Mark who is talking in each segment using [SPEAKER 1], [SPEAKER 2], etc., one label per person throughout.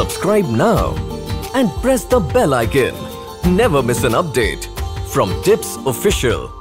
[SPEAKER 1] Subscribe now and press the bell icon. Never miss an update from Tips Official.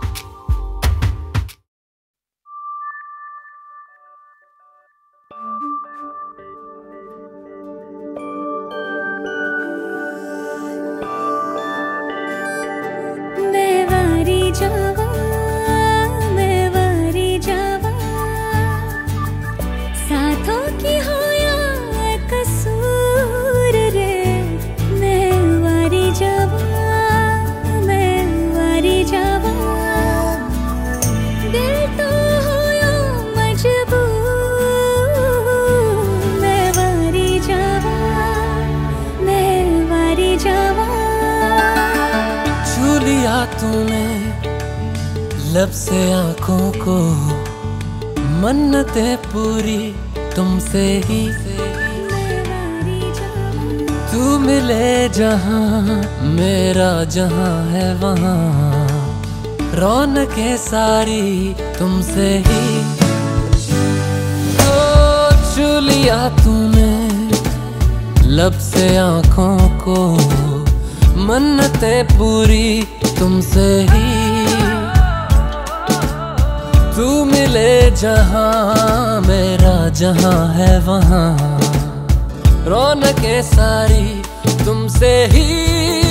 [SPEAKER 2] जावा।
[SPEAKER 3] तूने लब से आँखों को, मन्नतें पूरी तुमसे ही। तू मिले जहाँ, मेरा जहाँ है वहाँ, रौनकें सारी तुमसे ही। ओ, छू लिया तूने लब से आँखों को, मन्नते पूरी तुमसे ही। तू मिले जहाँ, मेरा जहाँ है वहाँ। रौनकें सारी तुमसे ही।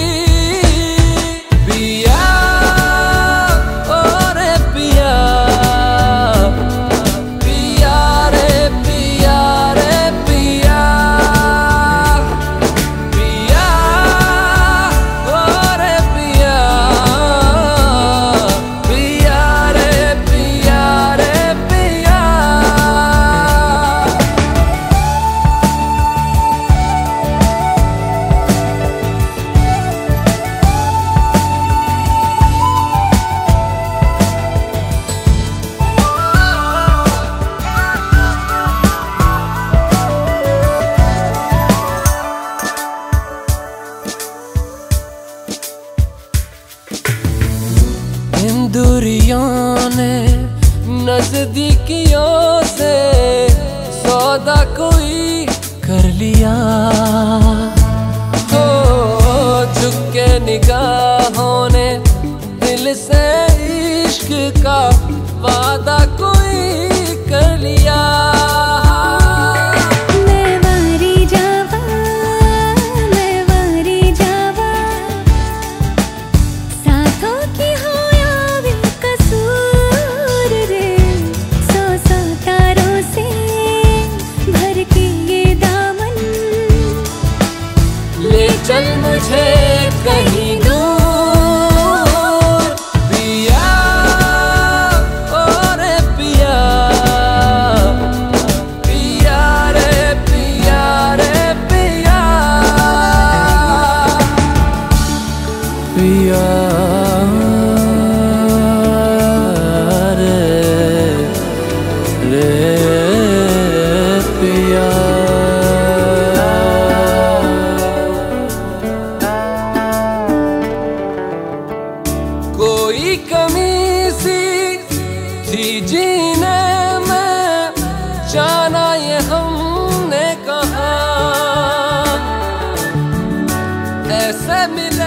[SPEAKER 3] नजदीकियों से सौदा कोई कर लिया। हो झुके निगाहों ने दिल से इश्क का वादा कोई कर लिया। कहीं जीने में जाना ये हमने कहा। ऐसे मिले